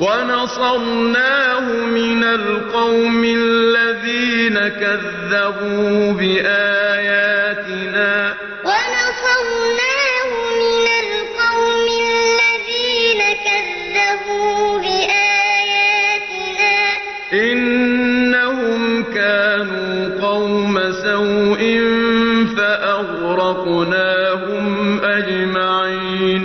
وَنَصَرْنَاهُ مِنَ الْقَوْمِ الَّذِينَ كَذَّبُوا بِآيَاتِنَا ۚ. وَكَانُوا قَوْمًا طَاغِينَ وَنَصَرْنَاهُ مِنَ الْقَوْمِ الَّذِينَ كَذَّبُوا بِآيَاتِنَا ۚ. إِنَّهُمْ كَانُوا قَوْمَ سَوْءٍ فَأَغْرَقْنَاهُمْ أَجْمَعِينَ.